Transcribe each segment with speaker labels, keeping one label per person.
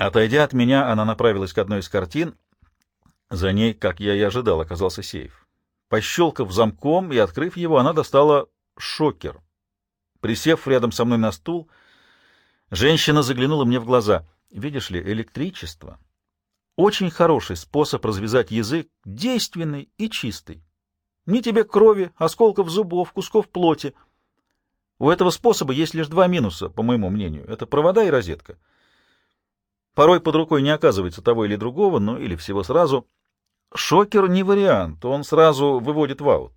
Speaker 1: Отойдя от меня, она направилась к одной из картин. За ней, как я и ожидал, оказался сейф. Пощелкав замком и открыв его, она достала шокер. Присев рядом со мной на стул, женщина заглянула мне в глаза. Видишь ли, электричество — очень хороший способ развязать язык, действенный и чистый. Ни тебе крови, осколков зубов, кусков плоти. У этого способа есть лишь два минуса, по моему мнению. Это провода и розетка. Порой под рукой не оказывается того или другого, ну или всего сразу — Шокер не вариант, он сразу выводит в аут.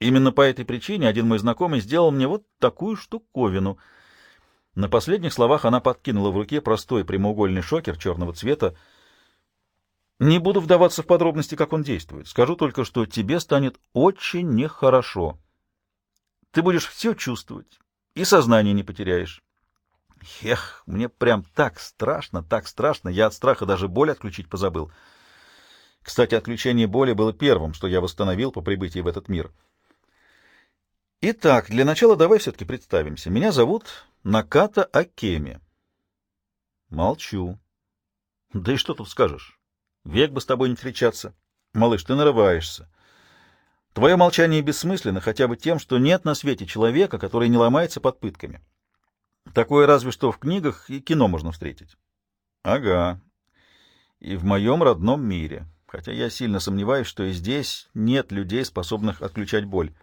Speaker 1: Именно по этой причине один мой знакомый сделал мне вот такую штуковину. На последних словах она подкинула в руке простой прямоугольный шокер черного цвета. Не буду вдаваться в подробности, как он действует. Скажу только, что тебе станет очень нехорошо. Ты будешь все чувствовать и сознание не потеряешь. Эх, мне прям так страшно, так страшно. Я от страха даже боль отключить позабыл. Кстати, отключение боли было первым, что я восстановил по прибытии в этот мир. Итак, для начала давай все-таки представимся. Меня зовут Наката Акеми. Молчу. Да и что тут скажешь? Век бы с тобой не встречаться. Малыш, ты нарываешься. Твое молчание бессмысленно хотя бы тем, что нет на свете человека, который не ломается под пытками. Такое разве что в книгах и кино можно встретить. Ага. И в моем родном мире хотя я сильно сомневаюсь, что и здесь нет людей, способных отключать боль.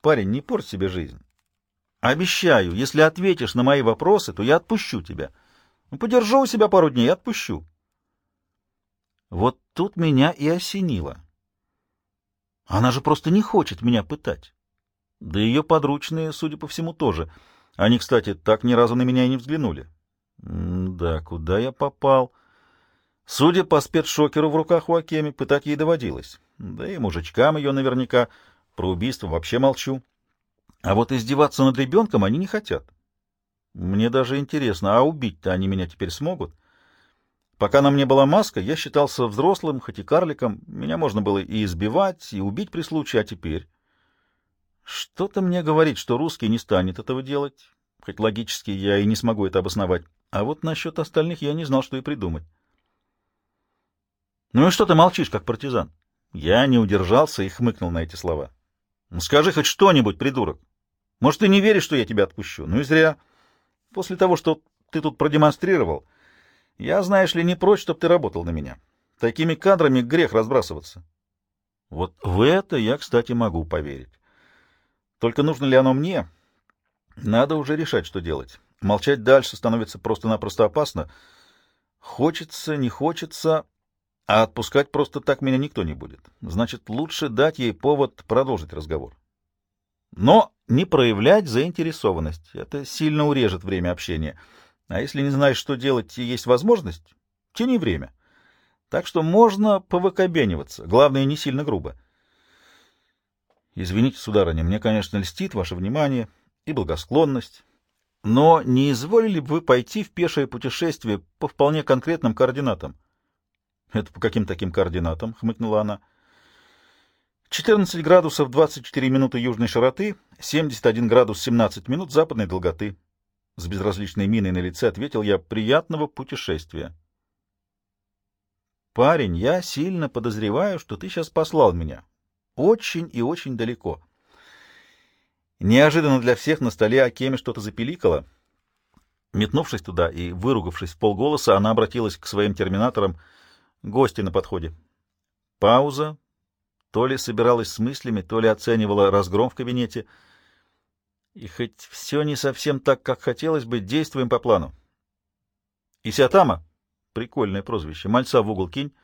Speaker 1: Парень, не порть себе жизнь. Обещаю, если ответишь на мои вопросы, то я отпущу тебя. Ну, подержу у себя пару дней и отпущу. Вот тут меня и осенило. Она же просто не хочет меня пытать. Да ее подручные, судя по всему, тоже. Они, кстати, так ни разу на меня и не взглянули. М да, куда я попал? — Судя по спецшокеру в руках у Акеми, пытать ей доводилось. Да и мужичкам ее наверняка. Про убийство вообще молчу. А вот издеваться над ребенком они не хотят. Мне даже интересно, а убить-то они меня теперь смогут? Пока на мне была маска, я считался взрослым, хоть и карликом. Меня можно было и избивать, и убить при случае, а теперь... Что-то мне говорит, что русский не станет этого делать, хоть логически я и не смогу это обосновать. А вот насчет остальных я не знал, что и придумать. Ну и что ты молчишь, как партизан? Я не удержался и хмыкнул на эти слова. Ну, скажи хоть что-нибудь, придурок. Может, ты не веришь, что я тебя отпущу? Ну и зря. После того, что ты тут продемонстрировал, я, знаешь ли, не прочь, чтобы ты работал на меня. Такими кадрами грех разбрасываться. Вот в это я, кстати, могу поверить. Только нужно ли оно мне? Надо уже решать, что делать. Молчать дальше становится просто-напросто опасно. Хочется, не хочется, а отпускать просто так меня никто не будет. Значит, лучше дать ей повод продолжить разговор. Но не проявлять заинтересованность. Это сильно урежет время общения. А если не знаешь, что делать, и есть возможность, тяни время. Так что можно повыкобениваться. Главное, не сильно грубо. Извините, сударыня, мне, конечно, льстит ваше внимание и благосклонность. Но не изволили бы вы пойти в пешее путешествие по вполне конкретным координатам? Это по каким таким координатам? — хмыкнула она. 14 градусов 24 минуты южной широты, 71 градус 17 минут западной долготы. С безразличной миной на лице ответил я «приятного путешествия». «Парень, я сильно подозреваю, что ты сейчас послал меня. Очень и очень далеко». Неожиданно для всех на столе Акеме что-то запеликало. Метнувшись туда и выругавшись в полголоса, она обратилась к своим терминаторам — Гости на подходе. Пауза. То ли собиралась с мыслями, то ли оценивала разгром в кабинете. И хоть все не совсем так, как хотелось бы, действуем по плану. Исиатама. Прикольное прозвище. Мальца в угол кинь.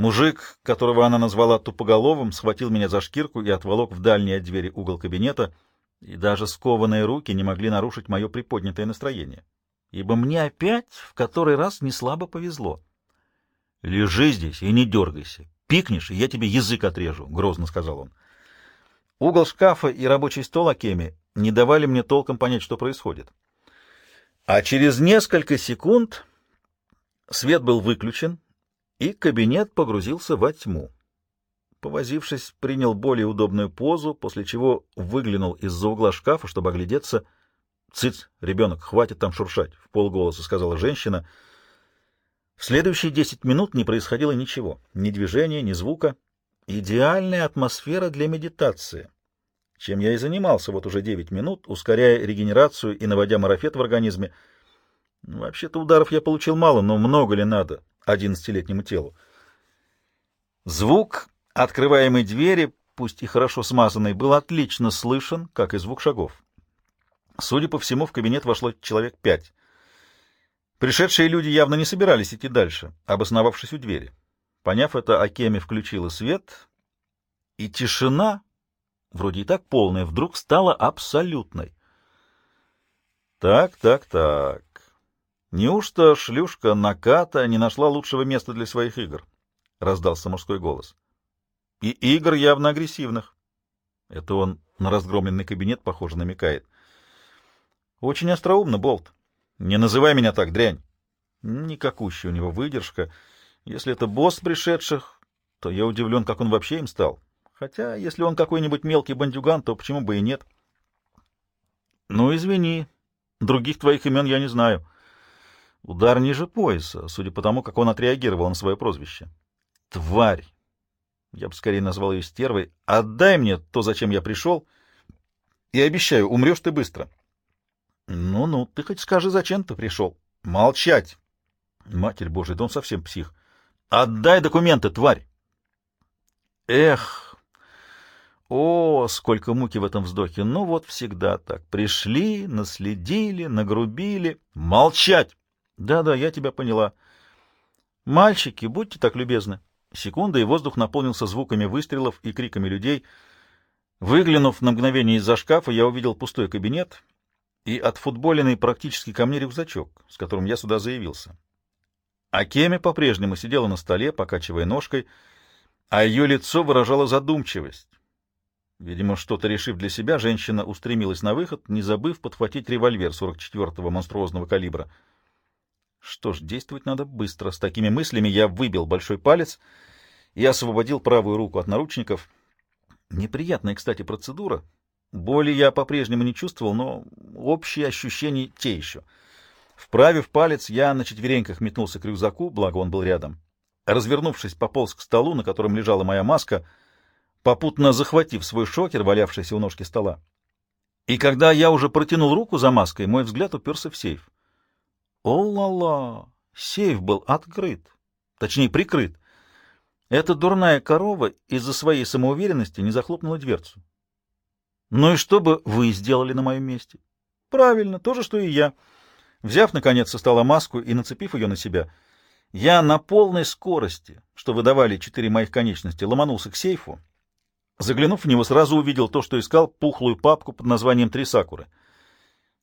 Speaker 1: Мужик, которого она назвала тупоголовым, схватил меня за шкирку и отволок в дальний от двери угол кабинета, и даже скованные руки не могли нарушить мое приподнятое настроение, ибо мне опять в который раз не слабо повезло. — Лежи здесь и не дергайся. Пикнешь, и я тебе язык отрежу, — грозно сказал он. Угол шкафа и рабочий стол Акеми не давали мне толком понять, что происходит. А через несколько секунд свет был выключен, и кабинет погрузился во тьму. Повозившись, принял более удобную позу, после чего выглянул из-за угла шкафа, чтобы оглядеться. — Цыц, ребенок, хватит там шуршать, — в полголоса сказала женщина — В следующие десять минут не происходило ничего. Ни движения, ни звука. Идеальная атмосфера для медитации. Чем я и занимался вот уже девять минут, ускоряя регенерацию и наводя марафет в организме. Вообще-то ударов я получил мало, но много ли надо одиннадцатилетнему телу? Звук открываемой двери, пусть и хорошо смазанной, был отлично слышен, как и звук шагов. Судя по всему, в кабинет вошло человек пять. Пришедшие люди явно не собирались идти дальше, обосновавшись у двери. Поняв это, Акеми включила свет, и тишина, вроде и так полная, вдруг стала абсолютной. Так, так, так. Неужто шлюшка Наката не нашла лучшего места для своих игр? — раздался мужской голос. — И игр явно агрессивных. Это он на разгромленный кабинет, похоже, намекает. — Очень остроумно, Болт. Не называй меня так, дрянь. Никакущая у него выдержка. Если это босс пришедших, то я удивлен, как он вообще им стал. Хотя, если он какой-нибудь мелкий бандюган, то почему бы и нет? — Ну, извини. Других твоих имен я не знаю. Удар ниже пояса, судя по тому, как он отреагировал на свое прозвище. Тварь! Я бы скорее назвал ее стервой. Отдай мне то, зачем я пришел, и обещаю, умрешь ты быстро. Ну-ну, ты хоть скажи, зачем ты пришел. Молчать! Матерь Божия, да он совсем псих. Отдай документы, тварь! Эх! О, сколько муки в этом вздохе! Ну вот всегда так. Пришли, наследили, нагрубили. Молчать! Да-да, я тебя поняла. Мальчики, будьте так любезны. Секунда, и воздух наполнился звуками выстрелов и криками людей. Выглянув на мгновение из-за шкафа, я увидел пустой кабинет и отфутболенный практически ко мне рюкзачок, с которым я сюда заявился. А Кеми по-прежнему сидела на столе, покачивая ножкой, а ее лицо выражало задумчивость. Видимо, что-то решив для себя, женщина устремилась на выход, не забыв подхватить револьвер 44-го монструозного калибра. Что ж, действовать надо быстро. С такими мыслями я выбил большой палец — и освободил правую руку от наручников. Неприятная, кстати, процедура. Боли я по-прежнему не чувствовал, но общие ощущения те еще. Вправив палец, я на четвереньках метнулся к рюкзаку, благо он был рядом. Развернувшись, пополз к столу, на котором лежала моя маска, попутно захватив свой шокер, валявшийся у ножки стола. И когда я уже протянул руку за маской, мой взгляд уперся в сейф. О-ла-ла! Сейф был открыт, точнее прикрыт. Эта дурная корова из-за своей самоуверенности не захлопнула дверцу. Ну и что бы вы сделали на моем месте? Правильно, то же, что и я. Взяв, наконец, со стола маску и нацепив ее на себя, я на полной скорости, что выдавали четыре моих конечности, ломанулся к сейфу. Заглянув в него, сразу увидел то, что искал, пухлую папку под названием «Три сакуры».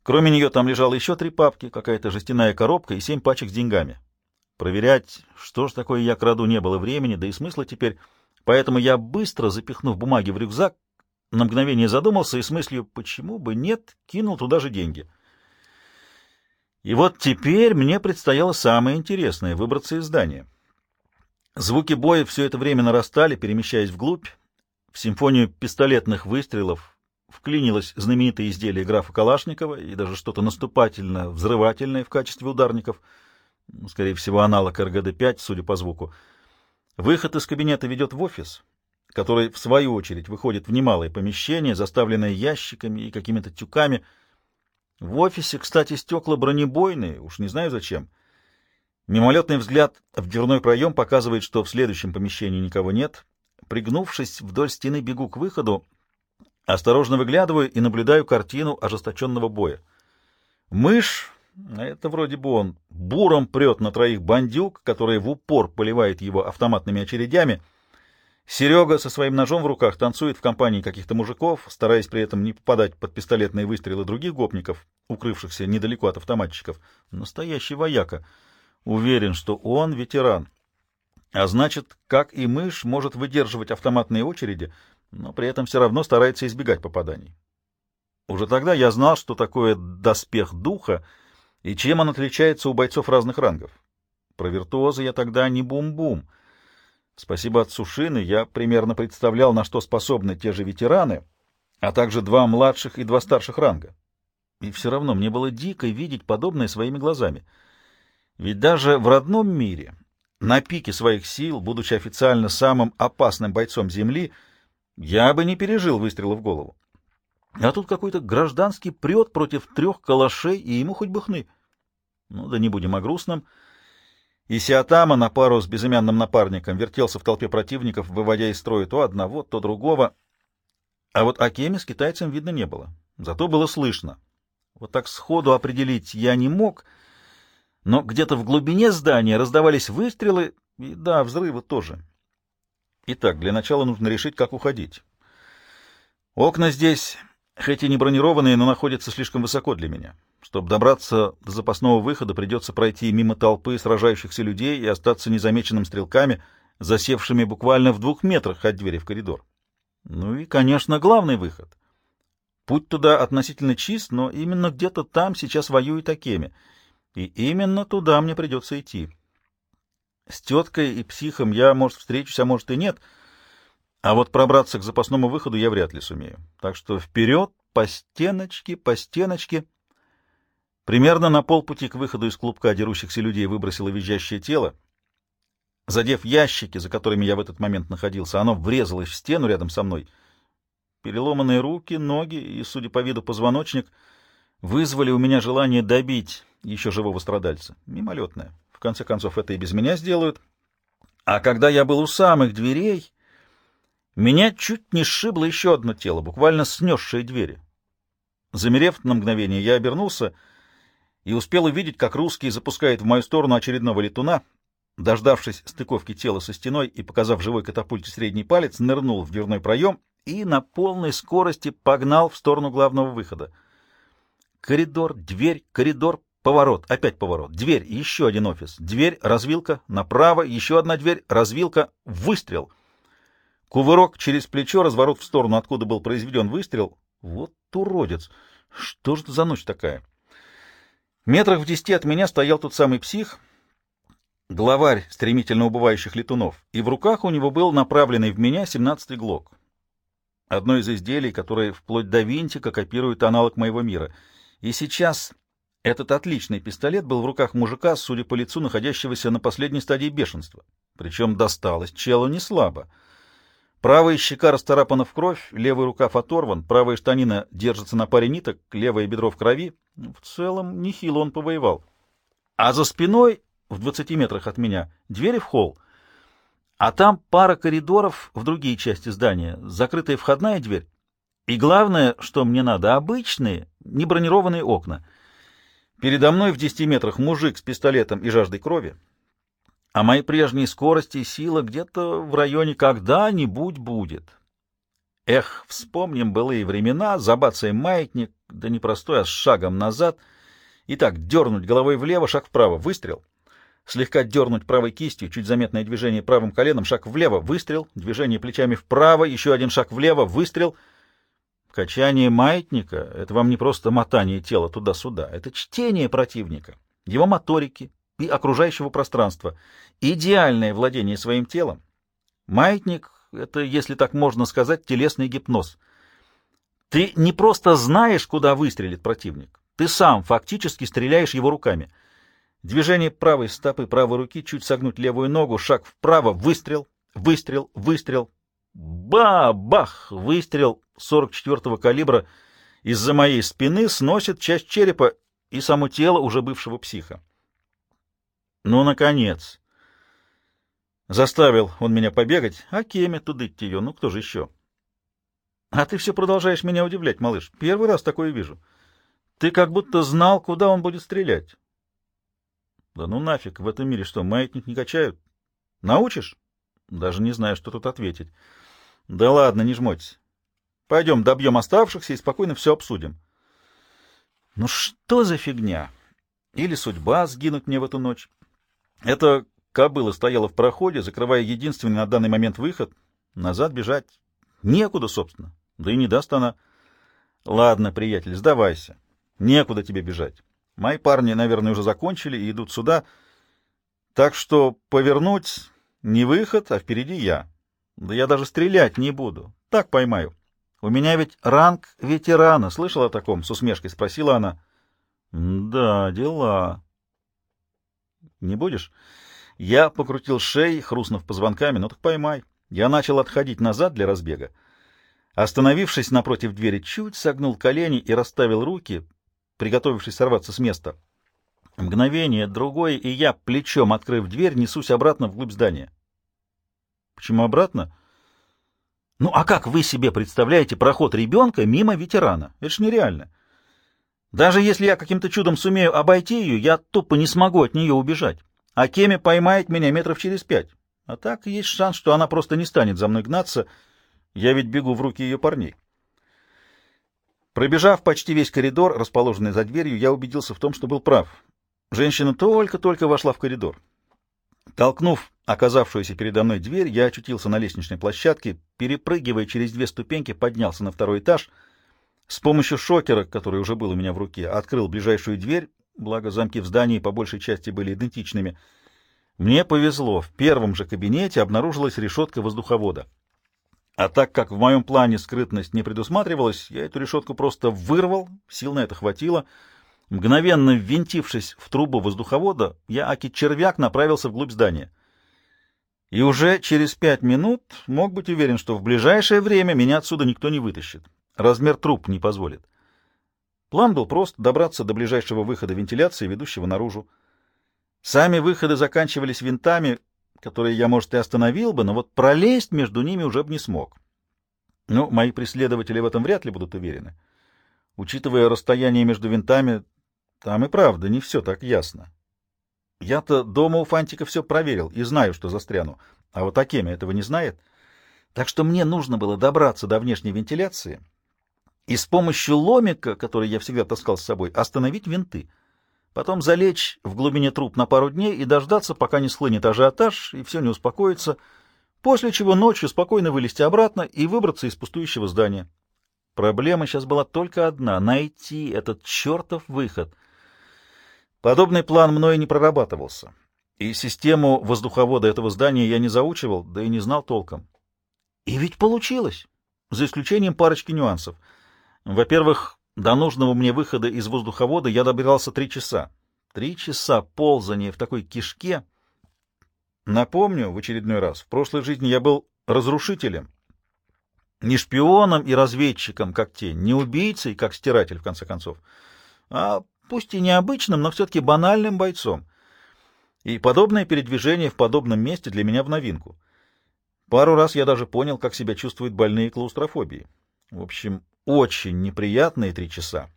Speaker 1: Кроме нее там лежало еще три папки, какая-то жестяная коробка и семь пачек с деньгами. Проверять, что ж такое я краду, не было времени, да и смысла теперь. Поэтому я, быстро запихнув бумаги в рюкзак, на мгновение задумался и с мыслью «почему бы нет?» кинул туда же деньги. И вот теперь мне предстояло самое интересное — выбраться из здания. Звуки боя все это время нарастали, перемещаясь вглубь. В симфонию пистолетных выстрелов вклинилось знаменитое изделие графа Калашникова и даже что-то наступательно-взрывательное в качестве ударников — скорее всего, аналог РГД-5, судя по звуку. Выход из кабинета ведет в офис, который, в свою очередь, выходит в немалое помещение, заставленное ящиками и какими-то тюками. В офисе, кстати, стекла бронебойные, уж не знаю зачем. Мимолетный взгляд в дверной проем показывает, что в следующем помещении никого нет. Пригнувшись вдоль стены, бегу к выходу, осторожно выглядываю и наблюдаю картину ожесточенного боя. Мышь это вроде бы он буром прет на троих бандюк, которые в упор поливает его автоматными очередями. Серега со своим ножом в руках танцует в компании каких-то мужиков, стараясь при этом не попадать под пистолетные выстрелы других гопников, укрывшихся недалеко от автоматчиков. Настоящий вояка. Уверен, что он ветеран. А значит, как и мышь, может выдерживать автоматные очереди, но при этом все равно старается избегать попаданий. Уже тогда я знал, что такое доспех духа — и чем он отличается у бойцов разных рангов? Про виртуоза я тогда не бум-бум. Спасибо отцу Шины, я примерно представлял, на что способны те же ветераны, а также два младших и два старших ранга. И все равно мне было дико видеть подобное своими глазами. Ведь даже в родном мире, на пике своих сил, будучи официально самым опасным бойцом Земли, я бы не пережил выстрела в голову. А тут какой-то гражданский прет против трех калашей, и ему хоть бы хны. Ну да не будем о грустном. И Сиатама на пару с безымянным напарником вертелся в толпе противников, выводя из строя то одного, то другого. А вот Акеми с китайцем видно не было. Зато было слышно. Вот так сходу определить я не мог, но где-то в глубине здания раздавались выстрелы, и да, взрывы тоже. Итак, для начала нужно решить, как уходить. Окна здесь, хоть и не бронированные, но находятся слишком высоко для меня. Чтобы добраться до запасного выхода, придется пройти мимо толпы сражающихся людей и остаться незамеченным стрелками, засевшими буквально в двух метрах от двери в коридор. Ну и, конечно, главный выход. Путь туда относительно чист, но именно где-то там сейчас воюет Акеми, и именно туда мне придется идти. С теткой и психом я, может, встречусь, а может и нет, а вот пробраться к запасному выходу я вряд ли сумею. Так что вперед, по стеночке, по стеночке. Примерно на полпути к выходу из клубка дерущихся людей выбросило визжащее тело. Задев ящики, за которыми я в этот момент находился, оно врезалось в стену рядом со мной — Переломанные руки, ноги и, судя по виду, позвоночник вызвали у меня желание добить еще живого страдальца. Мимолетное. В конце концов, это и без меня сделают. А когда я был у самых дверей, меня чуть не сшибло еще одно тело, буквально снесшее двери. Замерев на мгновение, я обернулся и успел увидеть, как русский запускает в мою сторону очередного летуна. Дождавшись стыковки тела со стеной и показав живой катапульте средний палец, нырнул в дверной проем и на полной скорости погнал в сторону главного выхода. Коридор, дверь, коридор, поворот, опять поворот, дверь, еще один офис, дверь, развилка, направо, еще одна дверь, развилка, выстрел. Кувырок через плечо, разворот в сторону, откуда был произведен выстрел. Вот уродец! Что же это за ночь такая? Метрах в десяти от меня стоял тот самый псих, главарь стремительно убывающих летунов, и в руках у него был направленный в меня семнадцатый глок одно из изделий, которые вплоть до винтика копируют аналог моего мира. И сейчас этот отличный пистолет был в руках мужика, судя по лицу, находящегося на последней стадии бешенства. Причем досталось челу не слабо. Правая щека расторапана в кровь, левый рукав оторван, правая штанина держится на паре ниток, левое бедро в крови. В целом, нехило он повоевал. А за спиной, в двадцати метрах от меня, двери в холл. А там пара коридоров в другие части здания, закрытая входная дверь. И главное, что мне надо, обычные, не бронированные окна. Передо мной в десяти метрах мужик с пистолетом и жаждой крови. А моей прежней скорости и сила где-то в районе когда-нибудь будет. Эх, вспомним былые времена, забацаем маятник, да не простой, а с шагом назад. И так, дернуть головой влево, шаг вправо, выстрел — слегка дернуть правой кистью, чуть заметное движение правым коленом, шаг влево, выстрел, движение плечами вправо, еще один шаг влево, выстрел. Качание маятника — это вам не просто мотание тела туда-сюда, это чтение противника, его моторики и окружающего пространства, идеальное владение своим телом. Маятник — это, если так можно сказать, телесный гипноз. Ты не просто знаешь, куда выстрелит противник, ты сам фактически стреляешь его руками — Движение правой стопы правой руки, чуть согнуть левую ногу, шаг вправо, выстрел, выстрел, выстрел. Ба-бах! Выстрел 44-го калибра из-за моей спины сносит часть черепа и само тело уже бывшего психа. Ну, наконец! Заставил он меня побегать, а Кеме тудыть ее, ну кто же еще? А ты все продолжаешь меня удивлять, малыш. Первый раз такое вижу. Ты как будто знал, куда он будет стрелять. Да ну нафиг, в этом мире что, маятник не качают? Научишь? Даже не знаю, что тут ответить. Да ладно, не жмоть. Пойдем добьем оставшихся и спокойно все обсудим. Ну что за фигня? Или судьба сгинуть мне в эту ночь? Эта кобыла стояла в проходе, закрывая единственный на данный момент выход. Назад бежать некуда, собственно. Да и не даст она. Ладно, приятель, сдавайся. Некуда тебе бежать. Мои парни, наверное, уже закончили и идут сюда. Так что повернуть не выход, а впереди я. Да я даже стрелять не буду. Так поймаю. У меня ведь ранг ветерана. Слышал о таком? С усмешкой спросила она. Да, дела. Не будешь? Я покрутил шеей, хрустнув позвонками. Ну так поймай. Я начал отходить назад для разбега. Остановившись напротив двери, чуть согнул колени и расставил руки, приготовившись сорваться с места. Мгновение, другое, и я, плечом открыв дверь, несусь обратно вглубь здания. Почему обратно? Ну, а как вы себе представляете проход ребенка мимо ветерана? Это ж нереально. Даже если я каким-то чудом сумею обойти ее, я тупо не смогу от нее убежать. А Кеми поймает меня метров через пять. А так есть шанс, что она просто не станет за мной гнаться. Я ведь бегу в руки ее парней. Пробежав почти весь коридор, расположенный за дверью, я убедился в том, что был прав. Женщина только-только вошла в коридор. Толкнув оказавшуюся передо мной дверь, я очутился на лестничной площадке, перепрыгивая через две ступеньки, поднялся на второй этаж. С помощью шокера, который уже был у меня в руке, открыл ближайшую дверь, благо замки в здании по большей части были идентичными. Мне повезло, в первом же кабинете обнаружилась решетка воздуховода. А так как в моем плане скрытность не предусматривалась, я эту решетку просто вырвал, сил на это хватило — Мгновенно ввинтившись в трубу воздуховода, я, аки-червяк, направился вглубь здания. И уже через пять минут мог быть уверен, что в ближайшее время меня отсюда никто не вытащит. Размер труб не позволит. План был прост — добраться до ближайшего выхода вентиляции, ведущего наружу. Сами выходы заканчивались винтами, которые я, может, и остановил бы, но вот пролезть между ними уже бы не смог. Но мои преследователи в этом вряд ли будут уверены. Учитывая расстояние между винтами, там и правда не все так ясно. Я-то дома у Фантика все проверил и знаю, что застряну, а вот Акеми этого не знает. Так что мне нужно было добраться до внешней вентиляции и с помощью ломика, который я всегда таскал с собой, остановить винты. Потом залечь в глубине труб на пару дней и дождаться, пока не схлынет ажиотаж и все не успокоится, после чего ночью спокойно вылезти обратно и выбраться из пустующего здания. Проблема сейчас была только одна — найти этот чертов выход — Подобный план мной не прорабатывался, и систему воздуховода этого здания я не заучивал, да и не знал толком. И ведь получилось, за исключением парочки нюансов. Во-первых, до нужного мне выхода из воздуховода я добирался три часа. Три часа ползания в такой кишке. Напомню в очередной раз, в прошлой жизни я был разрушителем. Не шпионом и разведчиком, как тень, не убийцей, как стиратель, в конце концов, а пусть и необычным, но все-таки банальным бойцом. И подобное передвижение в подобном месте для меня в новинку. Пару раз я даже понял, как себя чувствуют больные клаустрофобии. В общем, очень неприятные три часа.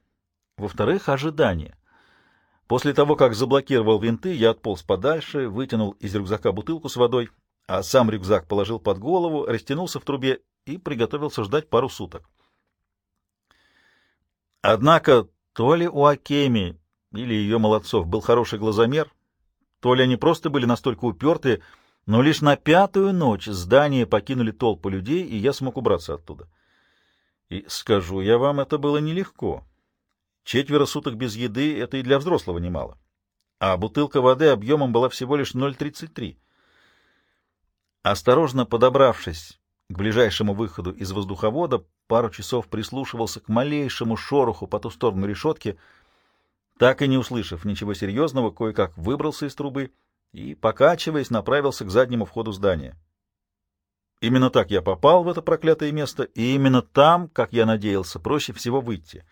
Speaker 1: Во-вторых, ожидание. После того, как заблокировал винты, я отполз подальше, вытянул из рюкзака бутылку с водой, а сам рюкзак положил под голову, растянулся в трубе и приготовился ждать пару суток. Однако то ли у Акеми или ее молодцов был хороший глазомер, то ли они просто были настолько упертые, но лишь на пятую ночь здание покинули толпы людей, и я смог убраться оттуда. И скажу я вам, это было нелегко. Четверо суток без еды — это и для взрослого немало. А бутылка воды объемом была всего лишь 0,33. Осторожно подобравшись к ближайшему выходу из воздуховода, пару часов прислушивался к малейшему шороху по ту сторону решетки, так и не услышав ничего серьезного, кое-как выбрался из трубы и, покачиваясь, направился к заднему входу здания. Именно так я попал в это проклятое место, и именно там, как я надеялся, проще всего выйти.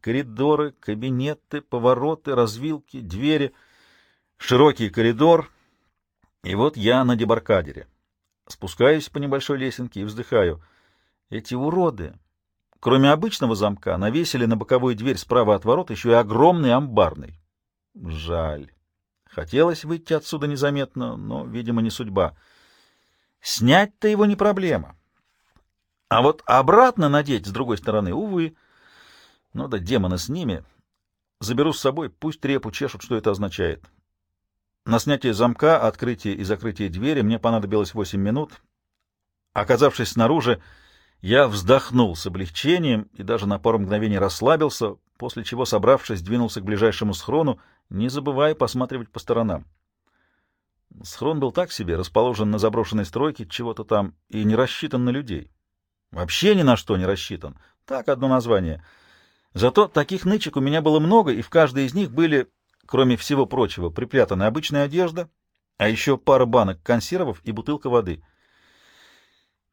Speaker 1: Коридоры, кабинеты, повороты, развилки, двери, широкий коридор, и вот я на дебаркадере. Спускаюсь по небольшой лесенке и вздыхаю. Эти уроды, кроме обычного замка, навесили на боковую дверь справа от ворот еще и огромный амбарный. Жаль. Хотелось выйти отсюда незаметно, но, видимо, не судьба. Снять-то его не проблема. А вот обратно надеть с другой стороны, увы. Ну да демона с ними. Заберу с собой, пусть трепу чешут, что это означает. На снятие замка, открытие и закрытие двери мне понадобилось 8 минут. Оказавшись снаружи, я вздохнул с облегчением и даже на пару мгновений расслабился, после чего, собравшись, двинулся к ближайшему схрону, не забывая посматривать по сторонам. Схрон был так себе, расположен на заброшенной стройке, чего-то там, и не рассчитан на людей. Вообще ни на что не рассчитан. Так, одно название. Зато таких нычек у меня было много, и в каждой из них были кроме всего прочего, припрятана обычная одежда, а еще пара банок консервов и бутылка воды.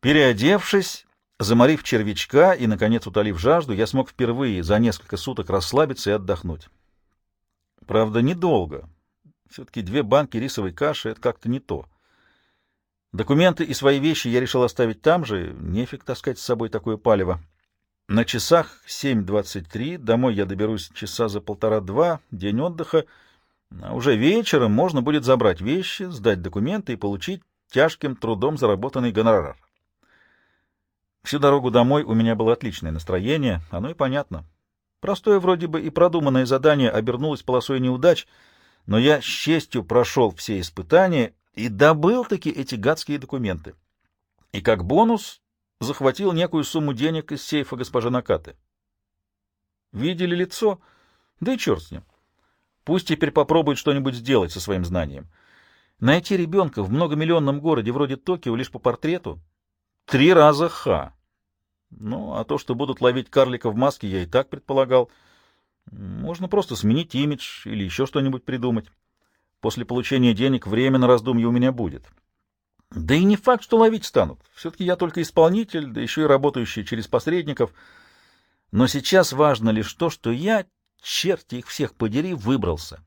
Speaker 1: Переодевшись, заморив червячка и, наконец, утолив жажду, я смог впервые за несколько суток расслабиться и отдохнуть. Правда, недолго. Все-таки две банки рисовой каши — это как-то не то. Документы и свои вещи я решил оставить там же, нефиг таскать с собой такое палево. На часах 7.23, домой я доберусь часа за полтора-два, день отдыха, а уже вечером можно будет забрать вещи, сдать документы и получить тяжким трудом заработанный гонорар. Всю дорогу домой у меня было отличное настроение, оно и понятно. Простое вроде бы и продуманное задание обернулось полосой неудач, но я с честью прошел все испытания и добыл-таки эти гадские документы. И как бонус захватил некую сумму денег из сейфа госпожи Накаты. Видели лицо? Да и черт с ним. Пусть теперь попробует что-нибудь сделать со своим знанием. Найти ребенка в многомиллионном городе вроде Токио лишь по портрету — три раза ха. Ну, а то, что будут ловить карлика в маске, я и так предполагал. Можно просто сменить имидж или еще что-нибудь придумать. После получения денег время на раздумье у меня будет. Да и не факт, что ловить станут. Все-таки я только исполнитель, да еще и работающий через посредников. Но сейчас важно лишь то, что я, черти их всех подери, выбрался.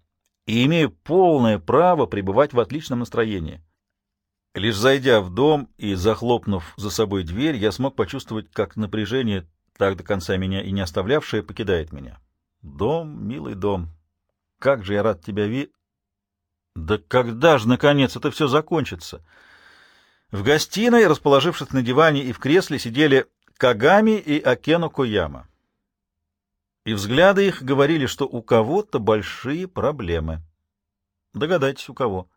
Speaker 1: И имею полное право пребывать в отличном настроении. Лишь зайдя в дом и захлопнув за собой дверь, я смог почувствовать, как напряжение, так до конца меня и не оставлявшее, покидает меня. Дом, милый дом, как же я рад тебя ви... Да когда же, наконец, это все закончится? В гостиной, расположившись на диване и в кресле, сидели Кагами и Акену Кояма. И взгляды их говорили, что у кого-то большие проблемы. Догадайтесь, у кого.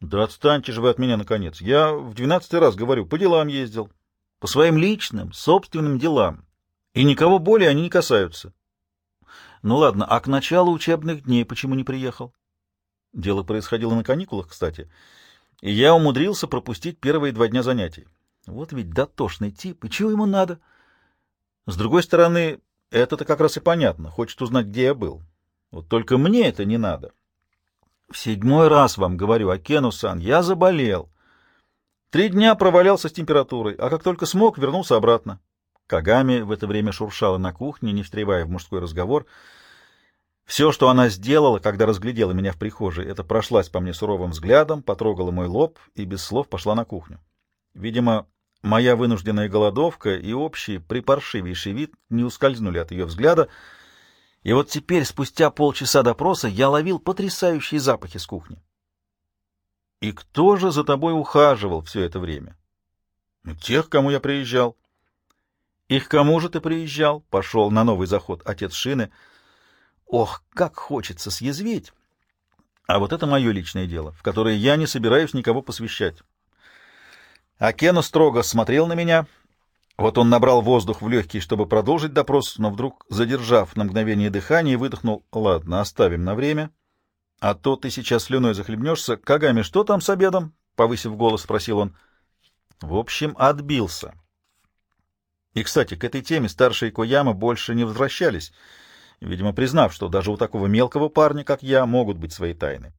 Speaker 1: Да отстаньте же вы от меня, наконец. Я в двенадцатый раз говорю, по делам ездил. По своим личным, собственным делам. И никого более они не касаются. Ну ладно, а к началу учебных дней почему не приехал? Дело происходило на каникулах, кстати. И я умудрился пропустить первые два дня занятий. Вот ведь дотошный тип, и чего ему надо? С другой стороны, это-то как раз и понятно. Хочет узнать, где я был. Вот только мне это не надо. В седьмой раз вам говорю, Акену-сан, я заболел. Три дня провалялся с температурой, а как только смог, вернулся обратно. Кагами в это время шуршала на кухне, не встревая в мужской разговор. Все, что она сделала, когда разглядела меня в прихожей, это прошлась по мне суровым взглядом, потрогала мой лоб и без слов пошла на кухню. Видимо, моя вынужденная голодовка и общий припаршивейший вид не ускользнули от ее взгляда, и вот теперь, спустя полчаса допроса, я ловил потрясающие запахи с кухни. И кто же за тобой ухаживал все это время? Ну, тех, кому я приезжал. И к кому же ты приезжал? Пошел на новый заход отец Шины. Ох, как хочется съязвить! А вот это мое личное дело, в которое я не собираюсь никого посвящать. Акена строго смотрел на меня — вот он набрал воздух в легкие, чтобы продолжить допрос, но вдруг, задержав на мгновение дыхание, выдохнул. «Ладно, оставим на время. А то ты сейчас слюной захлебнешься. Кагами, что там с обедом?» — повысив голос, спросил он. В общем, отбился. И, кстати, к этой теме старшие Кояма больше не возвращались, видимо, признав, что даже у такого мелкого парня, как я, могут быть свои тайны.